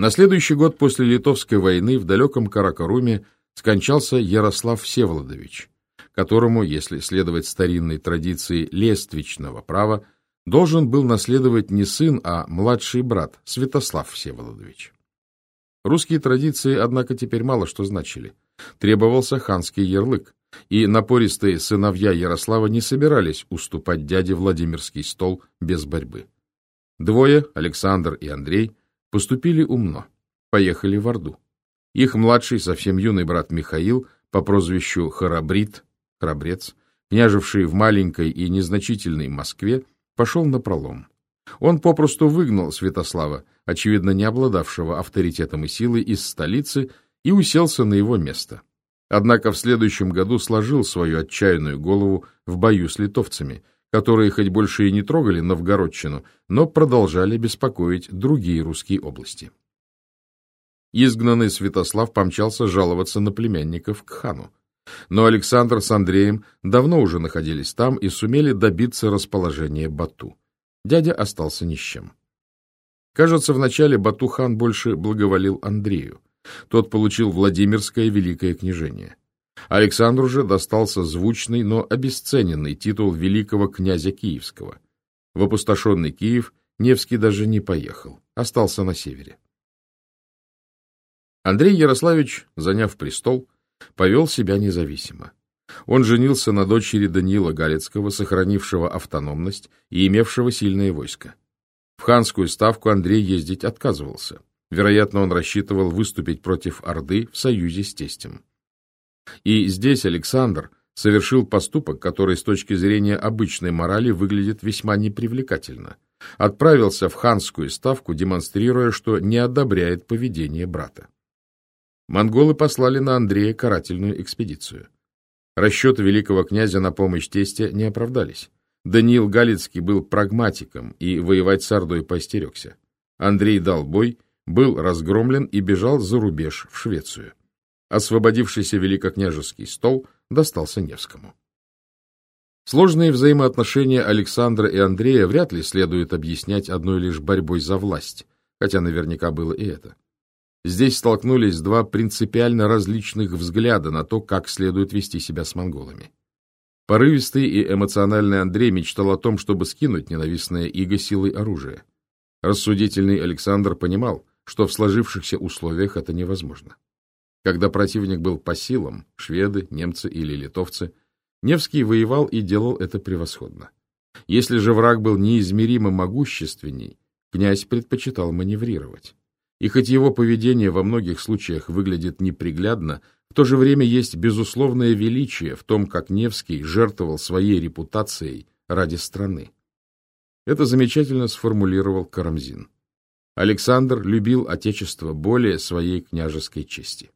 На следующий год после Литовской войны в далеком Каракаруме скончался Ярослав Всеволодович, которому, если следовать старинной традиции лествичного права, должен был наследовать не сын, а младший брат Святослав Всеволодович. Русские традиции, однако, теперь мало что значили. Требовался ханский ярлык, и напористые сыновья Ярослава не собирались уступать дяде Владимирский стол без борьбы. Двое, Александр и Андрей, поступили умно, поехали в Орду. Их младший, совсем юный брат Михаил, по прозвищу Харабрит, храбрец, княжевший в маленькой и незначительной Москве, пошел на пролом. Он попросту выгнал Святослава, очевидно не обладавшего авторитетом и силой, из столицы и уселся на его место. Однако в следующем году сложил свою отчаянную голову в бою с литовцами, которые хоть больше и не трогали Новгородчину, но продолжали беспокоить другие русские области. Изгнанный Святослав помчался жаловаться на племянников к хану. Но Александр с Андреем давно уже находились там и сумели добиться расположения Бату. Дядя остался ни с чем. Кажется, вначале Бату-хан больше благоволил Андрею. Тот получил Владимирское великое княжение. Александру же достался звучный, но обесцененный титул великого князя Киевского. В опустошенный Киев Невский даже не поехал, остался на севере. Андрей Ярославич, заняв престол, повел себя независимо. Он женился на дочери Даниила Галицкого, сохранившего автономность и имевшего сильное войско. В ханскую ставку Андрей ездить отказывался. Вероятно, он рассчитывал выступить против Орды в союзе с тестем. И здесь Александр совершил поступок, который с точки зрения обычной морали выглядит весьма непривлекательно. Отправился в ханскую ставку, демонстрируя, что не одобряет поведение брата. Монголы послали на Андрея карательную экспедицию. Расчеты великого князя на помощь тесте не оправдались. Даниил Галицкий был прагматиком и воевать с Ордой постерегся. Андрей дал бой, был разгромлен и бежал за рубеж в Швецию. Освободившийся великокняжеский стол достался Невскому. Сложные взаимоотношения Александра и Андрея вряд ли следует объяснять одной лишь борьбой за власть, хотя наверняка было и это. Здесь столкнулись два принципиально различных взгляда на то, как следует вести себя с монголами. Порывистый и эмоциональный Андрей мечтал о том, чтобы скинуть ненавистное иго силой оружия. Рассудительный Александр понимал, что в сложившихся условиях это невозможно. Когда противник был по силам, шведы, немцы или литовцы, Невский воевал и делал это превосходно. Если же враг был неизмеримо могущественней, князь предпочитал маневрировать. И хоть его поведение во многих случаях выглядит неприглядно, в то же время есть безусловное величие в том, как Невский жертвовал своей репутацией ради страны. Это замечательно сформулировал Карамзин. Александр любил Отечество более своей княжеской чести.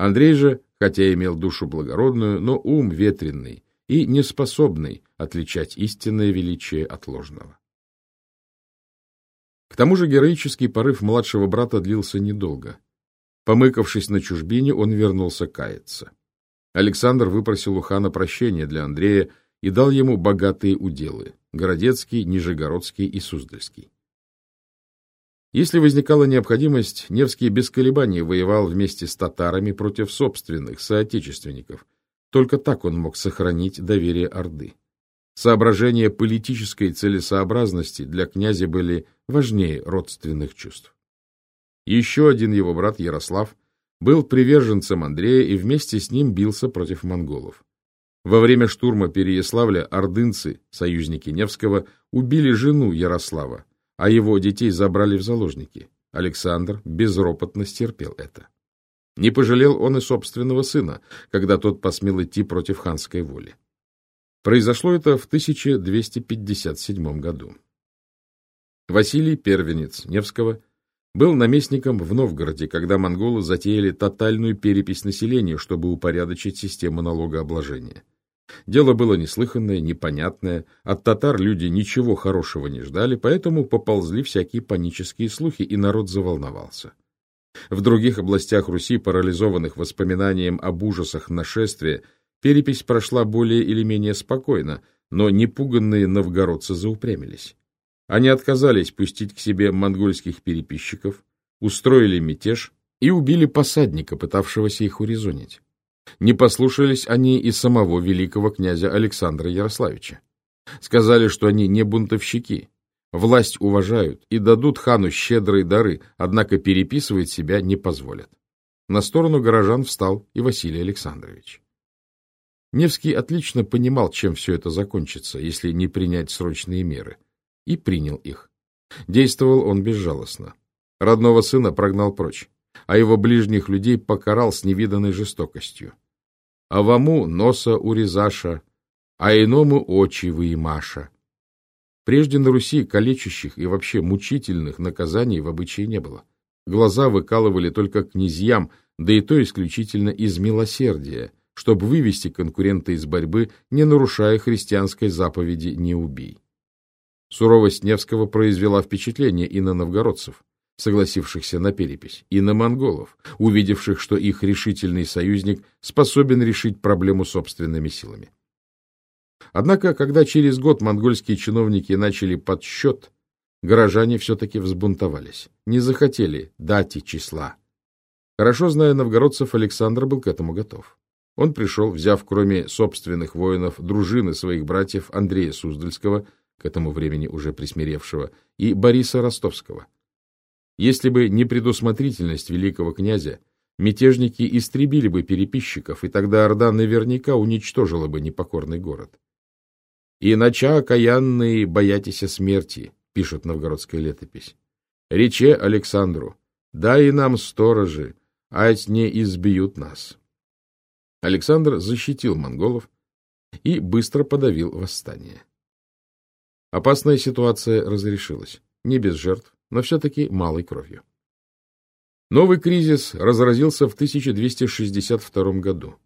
Андрей же, хотя имел душу благородную, но ум ветренный и неспособный отличать истинное величие от ложного. К тому же героический порыв младшего брата длился недолго. Помыкавшись на чужбине, он вернулся каяться. Александр выпросил у хана прощения для Андрея и дал ему богатые уделы – Городецкий, Нижегородский и Суздальский. Если возникала необходимость, Невский без колебаний воевал вместе с татарами против собственных соотечественников. Только так он мог сохранить доверие Орды. Соображения политической целесообразности для князя были важнее родственных чувств. Еще один его брат Ярослав был приверженцем Андрея и вместе с ним бился против монголов. Во время штурма Переяславля ордынцы, союзники Невского, убили жену Ярослава, а его детей забрали в заложники. Александр безропотно стерпел это. Не пожалел он и собственного сына, когда тот посмел идти против ханской воли. Произошло это в 1257 году. Василий Первенец Невского был наместником в Новгороде, когда монголы затеяли тотальную перепись населения, чтобы упорядочить систему налогообложения. Дело было неслыханное, непонятное, от татар люди ничего хорошего не ждали, поэтому поползли всякие панические слухи, и народ заволновался. В других областях Руси, парализованных воспоминанием об ужасах нашествия, Перепись прошла более или менее спокойно, но непуганные новгородцы заупрямились. Они отказались пустить к себе монгольских переписчиков, устроили мятеж и убили посадника, пытавшегося их урезонить. Не послушались они и самого великого князя Александра Ярославича. Сказали, что они не бунтовщики, власть уважают и дадут хану щедрые дары, однако переписывать себя не позволят. На сторону горожан встал и Василий Александрович. Невский отлично понимал, чем все это закончится, если не принять срочные меры, и принял их. Действовал он безжалостно. Родного сына прогнал прочь, а его ближних людей покарал с невиданной жестокостью. А вому носа урезаша, а иному очи выимаша. Прежде на Руси калечащих и вообще мучительных наказаний в обычае не было. Глаза выкалывали только князьям, да и то исключительно из милосердия, чтобы вывести конкурента из борьбы, не нарушая христианской заповеди «не убей». Суровость Невского произвела впечатление и на новгородцев, согласившихся на перепись, и на монголов, увидевших, что их решительный союзник способен решить проблему собственными силами. Однако, когда через год монгольские чиновники начали подсчет, горожане все-таки взбунтовались, не захотели дати числа. Хорошо зная новгородцев, Александр был к этому готов. Он пришел, взяв кроме собственных воинов дружины своих братьев Андрея Суздальского, к этому времени уже присмиревшего, и Бориса Ростовского. Если бы не предусмотрительность великого князя, мятежники истребили бы переписчиков, и тогда Орда наверняка уничтожила бы непокорный город. «Иначе окаянные боятися смерти», — пишет новгородская летопись. «Рече Александру, дай нам сторожи, ать не избьют нас». Александр защитил монголов и быстро подавил восстание. Опасная ситуация разрешилась, не без жертв, но все-таки малой кровью. Новый кризис разразился в 1262 году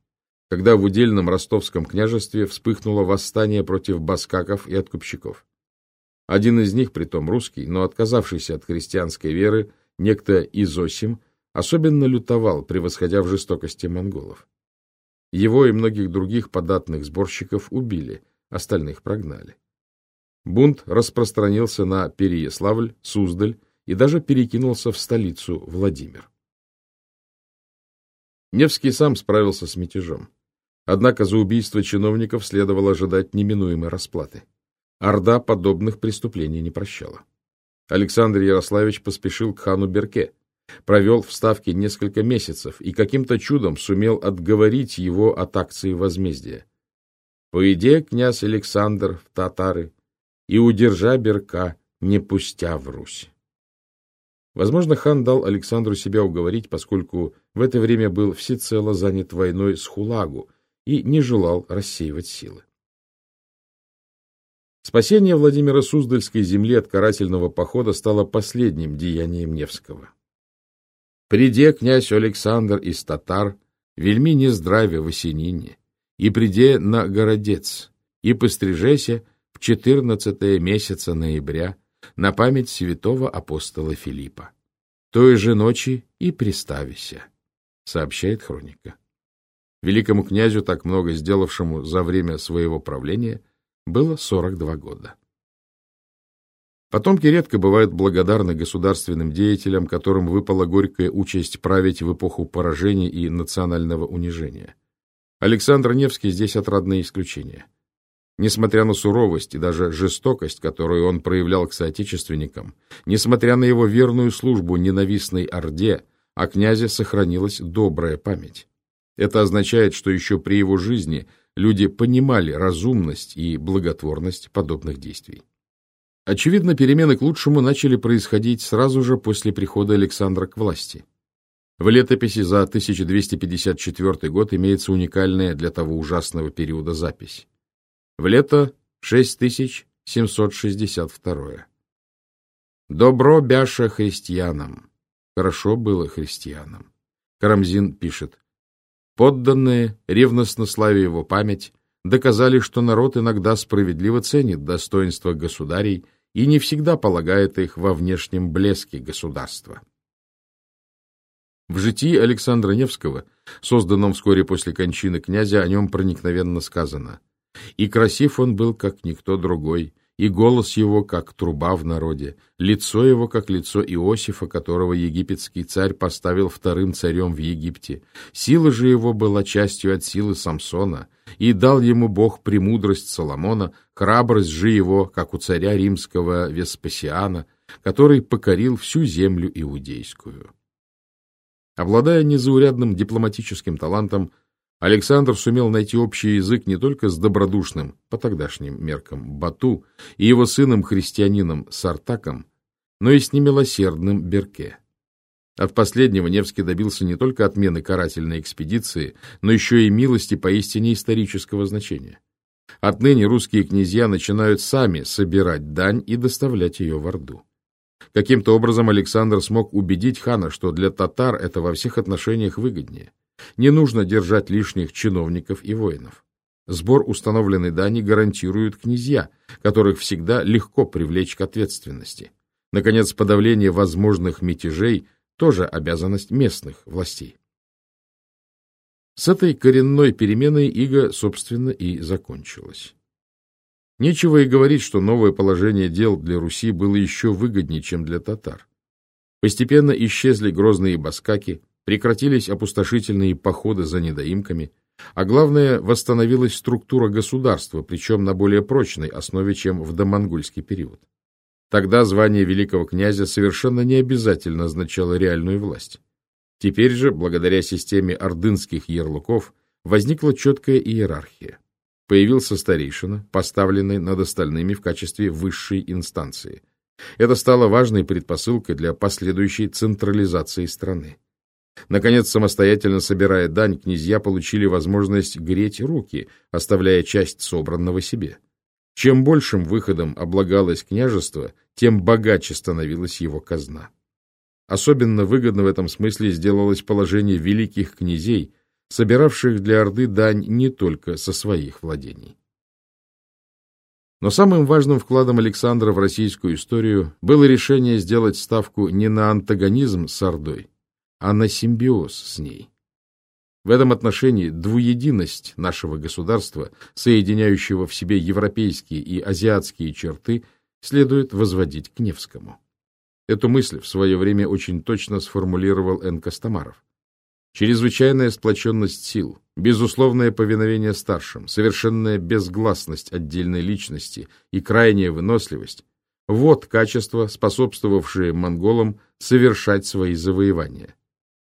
когда в удельном ростовском княжестве вспыхнуло восстание против баскаков и откупщиков. Один из них, притом русский, но отказавшийся от христианской веры, некто Изосим, особенно лютовал, превосходя в жестокости монголов. Его и многих других податных сборщиков убили, остальных прогнали. Бунт распространился на Переяславль, Суздаль и даже перекинулся в столицу Владимир. Невский сам справился с мятежом. Однако за убийство чиновников следовало ожидать неминуемой расплаты. Орда подобных преступлений не прощала. Александр Ярославич поспешил к хану Берке, провел в Ставке несколько месяцев и каким-то чудом сумел отговорить его от акции возмездия. «Поиде, князь Александр, в татары, и удержа Берка, не пустя в Русь». Возможно, хан дал Александру себя уговорить, поскольку в это время был всецело занят войной с Хулагу и не желал рассеивать силы. Спасение Владимира Суздальской земли от карательного похода стало последним деянием Невского. «Приде князь Александр из татар, вельми не здраве в осенине, и приде на городец, и пострижеся в четырнадцатое месяца ноября, на память святого апостола Филиппа. Той же ночи и приставися, сообщает хроника. Великому князю, так много сделавшему за время своего правления, было 42 года. Потомки редко бывают благодарны государственным деятелям, которым выпала горькая участь править в эпоху поражений и национального унижения. Александр Невский здесь отрадное исключение. Несмотря на суровость и даже жестокость, которую он проявлял к соотечественникам, несмотря на его верную службу ненавистной Орде, о князе сохранилась добрая память. Это означает, что еще при его жизни люди понимали разумность и благотворность подобных действий. Очевидно, перемены к лучшему начали происходить сразу же после прихода Александра к власти. В летописи за 1254 год имеется уникальная для того ужасного периода запись. В лето 6762. Добро бяша христианам. Хорошо было христианам. Карамзин пишет. Подданные, ревностно славя его память, доказали, что народ иногда справедливо ценит достоинство государей и не всегда полагает их во внешнем блеске государства. В житии Александра Невского, созданном вскоре после кончины князя, о нем проникновенно сказано – и красив он был, как никто другой, и голос его, как труба в народе, лицо его, как лицо Иосифа, которого египетский царь поставил вторым царем в Египте. Сила же его была частью от силы Самсона, и дал ему Бог премудрость Соломона, храбрость же его, как у царя римского Веспасиана, который покорил всю землю иудейскую. Обладая незаурядным дипломатическим талантом, Александр сумел найти общий язык не только с добродушным, по тогдашним меркам, Бату и его сыном-христианином Сартаком, но и с немилосердным Берке. От последнего Невский добился не только отмены карательной экспедиции, но еще и милости поистине исторического значения. Отныне русские князья начинают сами собирать дань и доставлять ее в Орду. Каким-то образом Александр смог убедить хана, что для татар это во всех отношениях выгоднее. Не нужно держать лишних чиновников и воинов. Сбор установленной дани гарантируют князья, которых всегда легко привлечь к ответственности. Наконец, подавление возможных мятежей – тоже обязанность местных властей. С этой коренной переменой ига, собственно, и закончилась. Нечего и говорить, что новое положение дел для Руси было еще выгоднее, чем для татар. Постепенно исчезли грозные баскаки, прекратились опустошительные походы за недоимками, а главное, восстановилась структура государства, причем на более прочной основе, чем в домонгольский период. Тогда звание великого князя совершенно не обязательно означало реальную власть. Теперь же, благодаря системе ордынских ярлыков, возникла четкая иерархия. Появился старейшина, поставленный над остальными в качестве высшей инстанции. Это стало важной предпосылкой для последующей централизации страны. Наконец, самостоятельно собирая дань, князья получили возможность греть руки, оставляя часть собранного себе. Чем большим выходом облагалось княжество, тем богаче становилась его казна. Особенно выгодно в этом смысле сделалось положение великих князей, собиравших для Орды дань не только со своих владений. Но самым важным вкладом Александра в российскую историю было решение сделать ставку не на антагонизм с Ордой, а на симбиоз с ней. В этом отношении двуединость нашего государства, соединяющего в себе европейские и азиатские черты, следует возводить к Невскому. Эту мысль в свое время очень точно сформулировал Н. Костомаров. Чрезвычайная сплоченность сил, безусловное повиновение старшим, совершенная безгласность отдельной личности и крайняя выносливость – вот качества, способствовавшие монголам совершать свои завоевания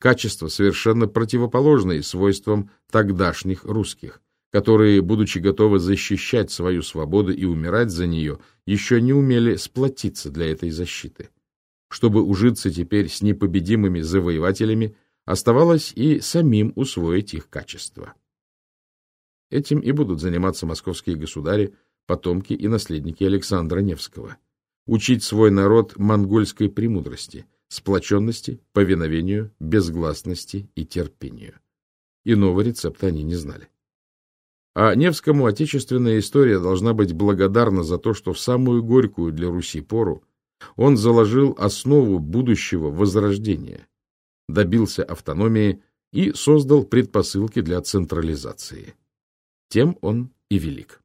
качества, совершенно противоположные свойствам тогдашних русских, которые, будучи готовы защищать свою свободу и умирать за нее, еще не умели сплотиться для этой защиты. Чтобы ужиться теперь с непобедимыми завоевателями, оставалось и самим усвоить их качества. Этим и будут заниматься московские государи, потомки и наследники Александра Невского. Учить свой народ монгольской премудрости, сплоченности, повиновению, безгласности и терпению. Иного рецепта они не знали. А Невскому отечественная история должна быть благодарна за то, что в самую горькую для Руси пору он заложил основу будущего возрождения, добился автономии и создал предпосылки для централизации. Тем он и велик.